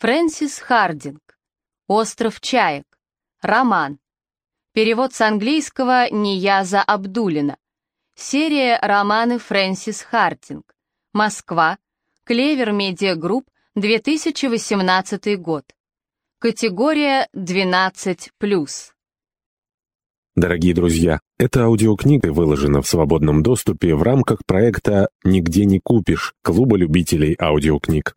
Фрэнсис Хардинг. «Остров чаек». Роман. Перевод с английского Нияза Абдулина. Серия романы Фрэнсис Хардинг. Москва. Клевер Медиа Групп, 2018 год. Категория 12+. Дорогие друзья, эта аудиокнига выложена в свободном доступе в рамках проекта «Нигде не купишь» Клуба любителей аудиокниг.